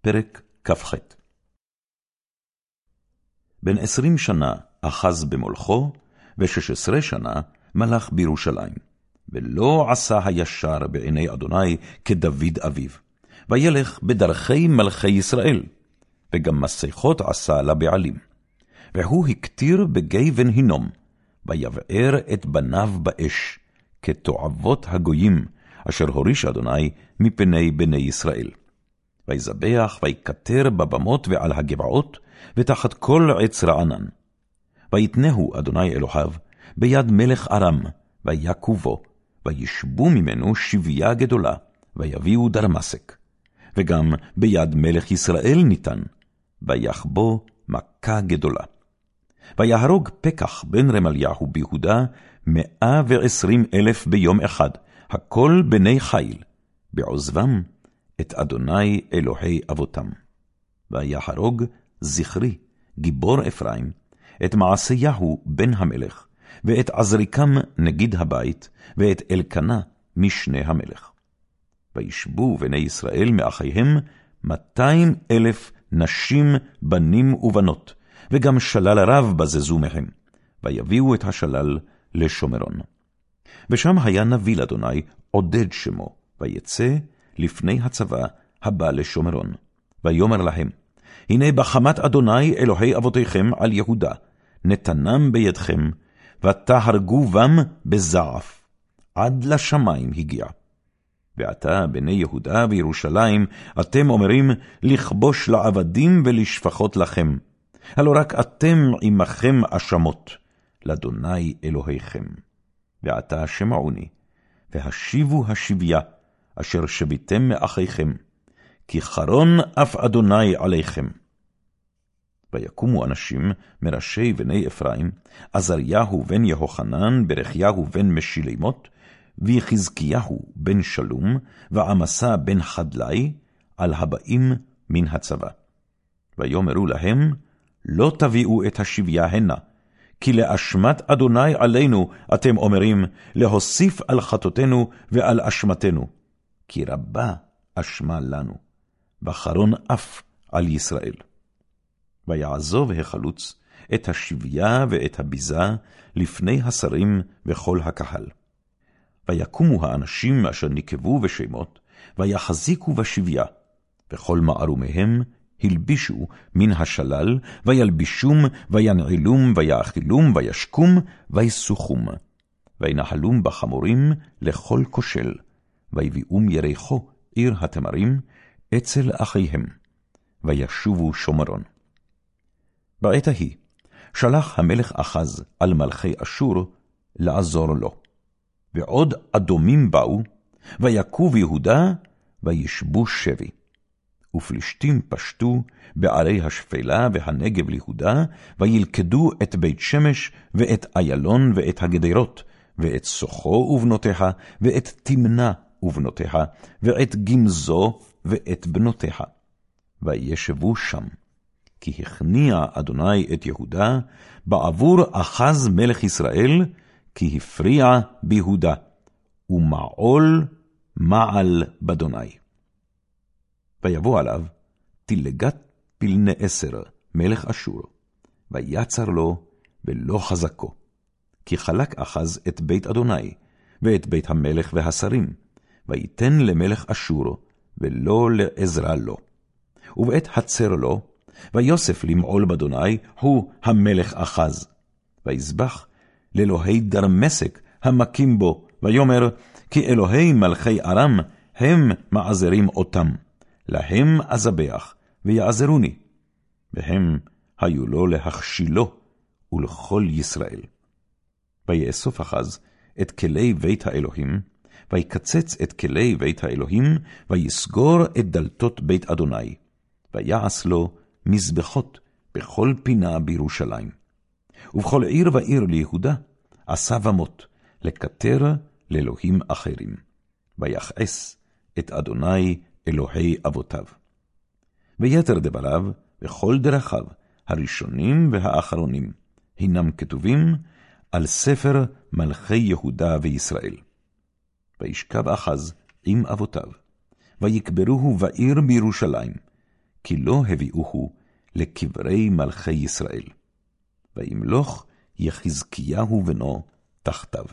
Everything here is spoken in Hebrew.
פרק כ"ח בן עשרים שנה אחז במולכו, ושש עשרה שנה מלך בירושלים. ולא עשה הישר בעיני אדוני כדוד אביו. וילך בדרכי מלכי ישראל, וגם מסכות עשה לבעלים. והוא הקטיר בגיא בן הינום, ויבער את בניו באש, כתועבות הגויים, אשר הוריש אדוני מפני בני ישראל. ויזבח ויקטר בבמות ועל הגבעות, ותחת כל עץ רענן. ויתנהו אדוני אלוהיו ביד מלך ארם, ויכו בו, וישבו ממנו שבייה גדולה, ויביאו דרמסק. וגם ביד מלך ישראל ניתן, ויחבו מכה גדולה. ויהרוג פקח בן רמליהו ביהודה מאה ועשרים אלף ביום אחד, הכל בני חיל, בעוזבם את אדוני אלוהי אבותם. ויהרוג זכרי, גיבור אפרים, את מעשיהו בן המלך, ואת עזריקם נגיד הבית, ואת אלקנה משנה המלך. וישבו בני ישראל מאחיהם מאתיים אלף נשים, בנים ובנות, וגם שלל רב בזזו מהם, ויביאו את השלל לשומרון. ושם היה נביא לאדוני עודד שמו, ויצא לפני הצבא הבא לשומרון. ויאמר להם, הנה בחמת אדוני אלוהי אבותיכם על יהודה, נתנם בידכם, ותהרגו בם בזעף, עד לשמיים הגיע. ועתה, בני יהודה וירושלים, אתם אומרים, לכבוש לעבדים ולשפחות לכם. הלא רק אתם עמכם אשמות, לאדוני אלוהיכם. ועתה שמעוני, והשיבו השביה, אשר שביתם מאחיכם, כי חרון אף אדוני עליכם. ויקומו אנשים מראשי בני אפרים, עזריהו בן יהוחנן, ברכיהו בן משילמות, ויחזקיהו בן שלום, ועמסה בן חדלי, על הבאים מן הצבא. ויאמרו להם, לא תביאו את השביה הנה, כי לאשמת אדוני עלינו אתם אומרים, להוסיף על חטאותינו ועל אשמתנו, כי רבה אשמה לנו, וחרון אף על ישראל. ויעזוב החלוץ את השביה ואת הביזה לפני השרים וכל הקהל. ויקומו האנשים אשר נקבו בשמות, ויחזיקו בשביה, וכל מערומיהם הלבישו מן השלל, וילבישום, וינעלום, ויאכילום, וישקום, ויסוכום. וינהלום בחמורים לכל כושל, ויביאום ירחו עיר התמרים, אצל אחיהם, וישובו שומרון. בעת ההיא, שלח המלך אחז על מלכי אשור לעזור לו. ועוד אדומים באו, ויכו ביהודה, וישבו שבי. ופלישתים פשטו בערי השפלה והנגב ליהודה, וילכדו את בית שמש, ואת איילון, ואת הגדרות, ואת סוחו ובנותיה, ואת תמנה ובנותיה, ואת גמזו, ואת בנותיה. וישבו שם. כי הכניע אדוני את יהודה בעבור אחז מלך ישראל, כי הפריע ביהודה, ומעול מעל באדוני. ויבוא עליו תלגת פלני עשר, מלך אשור, ויצר לו ולא חזקו. כי חלק אחז את בית אדוני, ואת בית המלך והשרים, ויתן למלך אשור, ולא לעזרה לו. ובעת הצר לו, ויוסף למעול באדוני, הוא המלך אחז. ויזבח לאלוהי דרמסק המכים בו, ויאמר, כי אלוהי מלכי ארם הם מעזרים אותם. להם אזבח, ויעזרוני. והם היו לו להכשילו, ולכל ישראל. ויאסוף אחז את כלי בית האלוהים, ויקצץ את כלי בית האלוהים, ויסגור את דלתות בית אדוני, ויעש לו מזבחות בכל פינה בירושלים. ובכל עיר ועיר ליהודה עשה במות, לקטר לאלוהים אחרים, ויכעס את אדוני אלוהי אבותיו. ויתר דבריו וכל דרכיו, הראשונים והאחרונים, הנם כתובים על ספר מלכי יהודה וישראל. וישכב אחז עם אבותיו, ויקברוהו בעיר בירושלים, כי לא הביאוהו לקברי מלכי ישראל. וימלוך יחזקיהו בנו תחתיו.